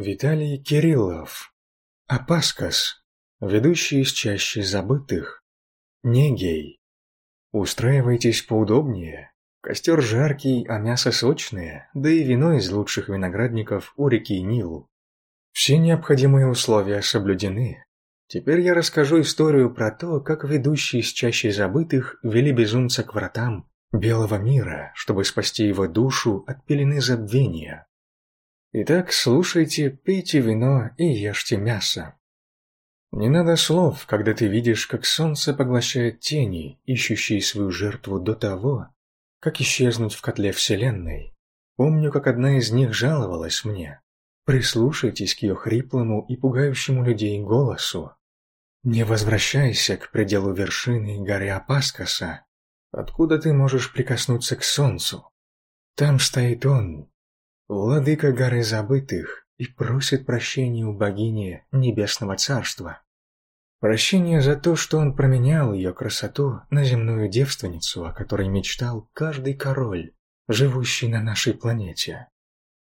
Виталий Кириллов. Апаскас. Ведущий из чаще забытых. Не гей. Устраивайтесь поудобнее. Костер жаркий, а мясо сочное, да и вино из лучших виноградников у реки Нил. Все необходимые условия соблюдены. Теперь я расскажу историю про то, как ведущие из чаще забытых вели безумца к вратам белого мира, чтобы спасти его душу от пелены забвения. Итак, слушайте, пейте вино и ешьте мясо. Не надо слов, когда ты видишь, как солнце поглощает тени, ищущие свою жертву до того, как исчезнуть в котле Вселенной. Помню, как одна из них жаловалась мне. Прислушайтесь к ее хриплому и пугающему людей голосу. Не возвращайся к пределу вершины горы Апаскаса, откуда ты можешь прикоснуться к солнцу. Там стоит он, владыка горы забытых, и просит прощения у богини Небесного Царства. Прощение за то, что он променял ее красоту на земную девственницу, о которой мечтал каждый король, живущий на нашей планете.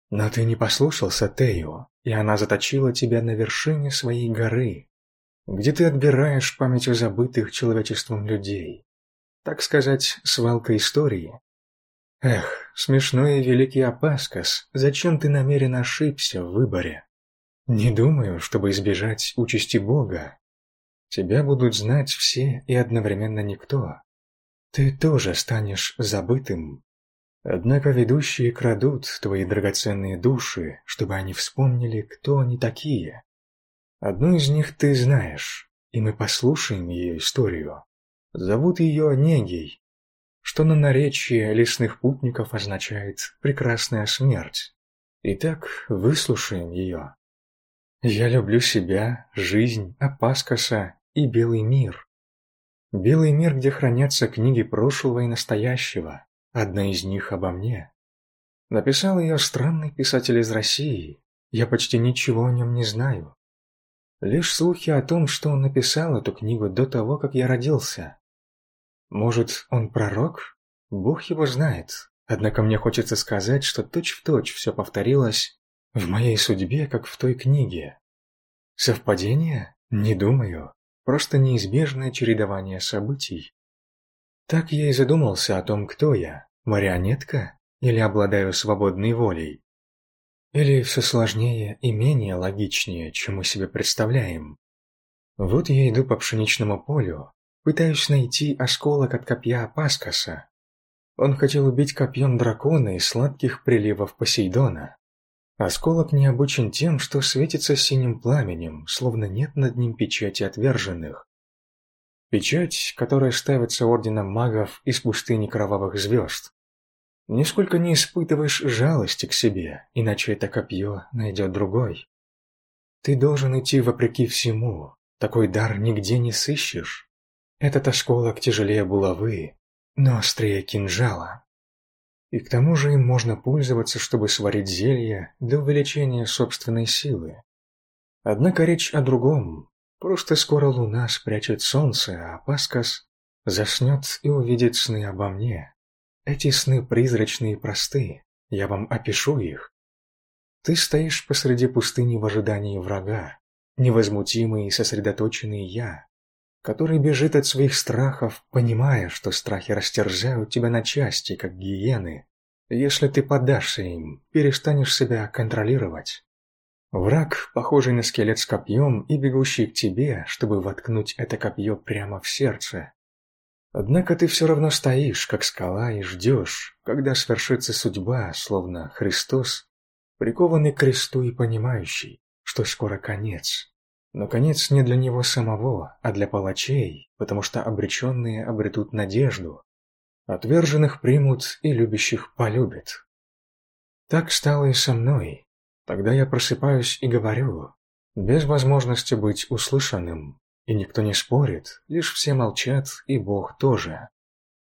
Но ты не послушался Тео, и она заточила тебя на вершине своей горы, где ты отбираешь память о забытых человечеством людей. Так сказать, свалка истории, Эх, смешной и великий Апаскас, зачем ты намеренно ошибся в выборе? Не думаю, чтобы избежать участи Бога. Тебя будут знать все и одновременно никто. Ты тоже станешь забытым. Однако ведущие крадут твои драгоценные души, чтобы они вспомнили, кто они такие. Одну из них ты знаешь, и мы послушаем ее историю. Зовут ее Негей, что на наречии лесных путников означает «прекрасная смерть». Итак, выслушаем ее. Я люблю себя, жизнь, Апаскаса и белый мир. Белый мир, где хранятся книги прошлого и настоящего. Одна из них обо мне. Написал ее странный писатель из России. Я почти ничего о нем не знаю. Лишь слухи о том, что он написал эту книгу до того, как я родился. Может, он пророк? Бог его знает. Однако мне хочется сказать, что точь-в-точь точь все повторилось в моей судьбе, как в той книге. Совпадение? Не думаю. Просто неизбежное чередование событий. Так я и задумался о том, кто я. Марионетка? Или обладаю свободной волей? Или все сложнее и менее логичнее, чем мы себе представляем? Вот я иду по пшеничному полю, Пытаюсь найти осколок от копья Паскаса. Он хотел убить копьем дракона из сладких приливов Посейдона. Осколок необычен тем, что светится синим пламенем, словно нет над ним печати отверженных. Печать, которая ставится орденом магов из пустыни кровавых звезд. Нисколько не испытываешь жалости к себе, иначе это копье найдет другой. Ты должен идти вопреки всему, такой дар нигде не сыщешь. Этот осколок тяжелее булавы, но острее кинжала. И к тому же им можно пользоваться, чтобы сварить зелье для увеличения собственной силы. Однако речь о другом. Просто скоро луна спрячет солнце, а Паскас заснет и увидит сны обо мне. Эти сны призрачные и простые. Я вам опишу их. Ты стоишь посреди пустыни в ожидании врага, невозмутимый и сосредоточенный я, который бежит от своих страхов, понимая, что страхи растерзают тебя на части, как гиены. Если ты поддашься им, перестанешь себя контролировать. Враг, похожий на скелет с копьем и бегущий к тебе, чтобы воткнуть это копье прямо в сердце. Однако ты все равно стоишь, как скала, и ждешь, когда свершится судьба, словно Христос, прикованный к кресту и понимающий, что скоро конец. Но конец не для него самого, а для палачей, потому что обреченные обретут надежду. Отверженных примут и любящих полюбят. Так стало и со мной. Тогда я просыпаюсь и говорю, без возможности быть услышанным. И никто не спорит, лишь все молчат, и Бог тоже.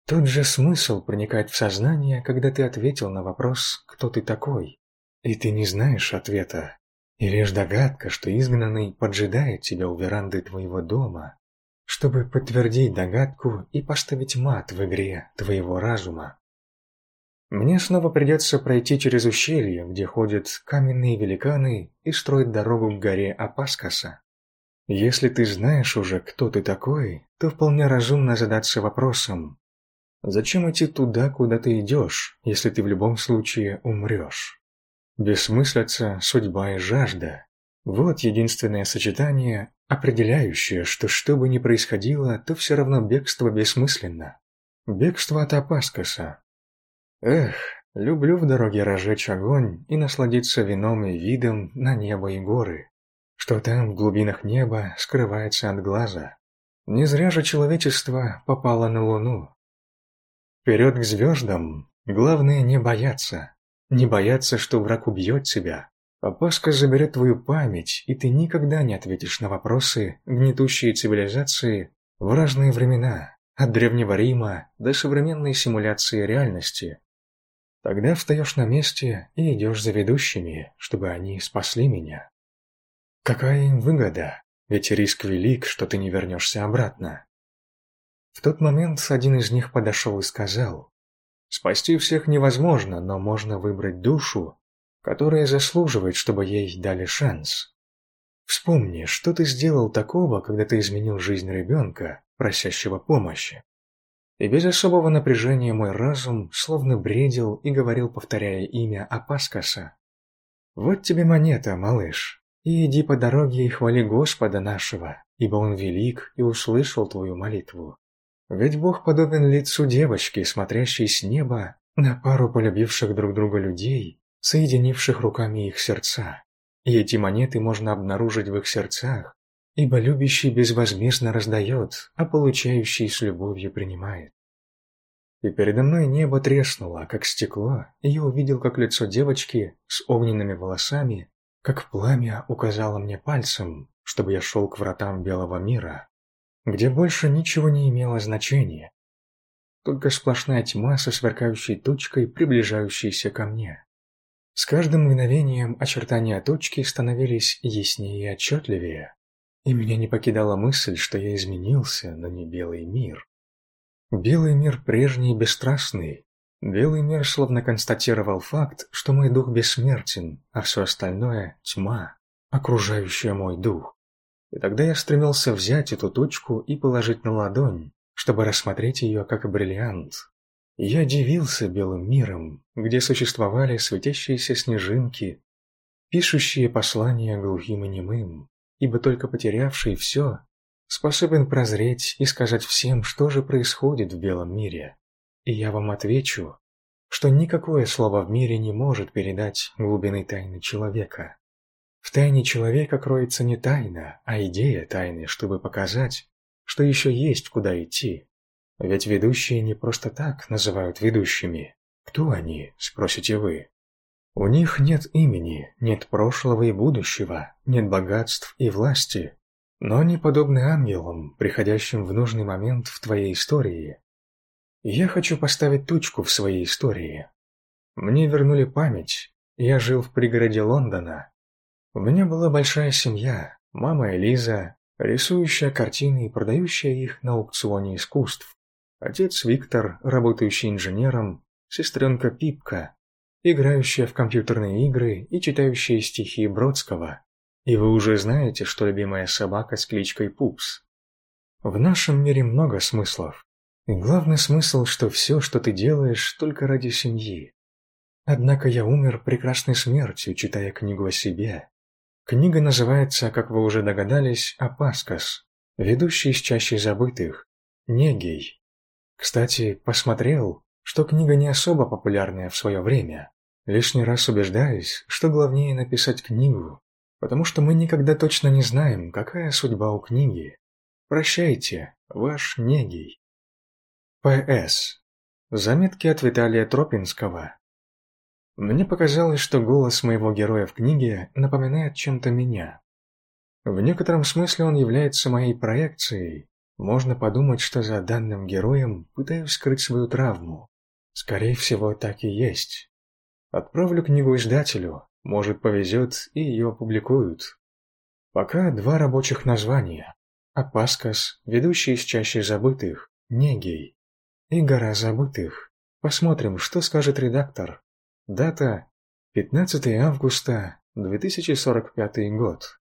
Тот же смысл проникает в сознание, когда ты ответил на вопрос «Кто ты такой?» И ты не знаешь ответа, и лишь догадка, что изгнанный поджидает тебя у веранды твоего дома, чтобы подтвердить догадку и поставить мат в игре твоего разума. Мне снова придется пройти через ущелье, где ходят каменные великаны и строят дорогу к горе Апаскаса. Если ты знаешь уже, кто ты такой, то вполне разумно задаться вопросом, зачем идти туда, куда ты идешь, если ты в любом случае умрешь? Бессмыслица, судьба и жажда – вот единственное сочетание, определяющее, что что бы ни происходило, то все равно бегство бессмысленно. Бегство от Апаскаса. Эх, люблю в дороге разжечь огонь и насладиться вином и видом на небо и горы что там в глубинах неба скрывается от глаза. Не зря же человечество попало на Луну. Вперед к звездам, главное не бояться. Не бояться, что враг убьет тебя. Опаска заберет твою память, и ты никогда не ответишь на вопросы гнетущие цивилизации в разные времена, от Древнего Рима до современной симуляции реальности. Тогда встаешь на месте и идешь за ведущими, чтобы они спасли меня. Какая им выгода? Ведь риск велик, что ты не вернешься обратно. В тот момент один из них подошел и сказал, «Спасти всех невозможно, но можно выбрать душу, которая заслуживает, чтобы ей дали шанс. Вспомни, что ты сделал такого, когда ты изменил жизнь ребенка, просящего помощи. И без особого напряжения мой разум словно бредил и говорил, повторяя имя Апаскаса. «Вот тебе монета, малыш. И иди по дороге и хвали Господа нашего, ибо Он велик и услышал твою молитву. Ведь Бог подобен лицу девочки, смотрящей с неба на пару полюбивших друг друга людей, соединивших руками их сердца. И эти монеты можно обнаружить в их сердцах, ибо любящий безвозмездно раздает, а получающий с любовью принимает. И передо мной небо треснуло, как стекло, и я увидел, как лицо девочки с огненными волосами как пламя указало мне пальцем, чтобы я шел к вратам белого мира, где больше ничего не имело значения, только сплошная тьма со сверкающей точкой, приближающейся ко мне. С каждым мгновением очертания точки становились яснее и отчетливее, и меня не покидала мысль, что я изменился, но не белый мир. Белый мир прежний и бесстрастный, Белый мир словно констатировал факт, что мой дух бессмертен, а все остальное – тьма, окружающая мой дух. И тогда я стремился взять эту точку и положить на ладонь, чтобы рассмотреть ее как бриллиант. Я дивился белым миром, где существовали светящиеся снежинки, пишущие послания глухим и немым, ибо только потерявший все способен прозреть и сказать всем, что же происходит в белом мире. И я вам отвечу, что никакое слово в мире не может передать глубины тайны человека. В тайне человека кроется не тайна, а идея тайны, чтобы показать, что еще есть куда идти. Ведь ведущие не просто так называют ведущими. Кто они, спросите вы? У них нет имени, нет прошлого и будущего, нет богатств и власти. Но они подобны ангелам, приходящим в нужный момент в твоей истории, я хочу поставить точку в своей истории. Мне вернули память. Я жил в пригороде Лондона. У меня была большая семья. Мама Элиза, рисующая картины и продающая их на аукционе искусств. Отец Виктор, работающий инженером. Сестренка Пипка, играющая в компьютерные игры и читающая стихи Бродского. И вы уже знаете, что любимая собака с кличкой Пупс. В нашем мире много смыслов. И главный смысл, что все, что ты делаешь, только ради семьи. Однако я умер прекрасной смертью, читая книгу о себе. Книга называется, как вы уже догадались, «Апаскас», ведущий из чаще забытых, Негей. Кстати, посмотрел, что книга не особо популярная в свое время. Лишний раз убеждаюсь, что главнее написать книгу, потому что мы никогда точно не знаем, какая судьба у книги. Прощайте, ваш Негей. П.С. Заметки от Виталия Тропинского. Мне показалось, что голос моего героя в книге напоминает чем-то меня. В некотором смысле он является моей проекцией. Можно подумать, что за данным героем пытаюсь скрыть свою травму. Скорее всего, так и есть. Отправлю книгу издателю, может повезет и ее опубликуют. Пока два рабочих названия. Апаскас, ведущий из чаще забытых, Негей и гора забытых. Посмотрим, что скажет редактор. Дата 15 августа 2045 год.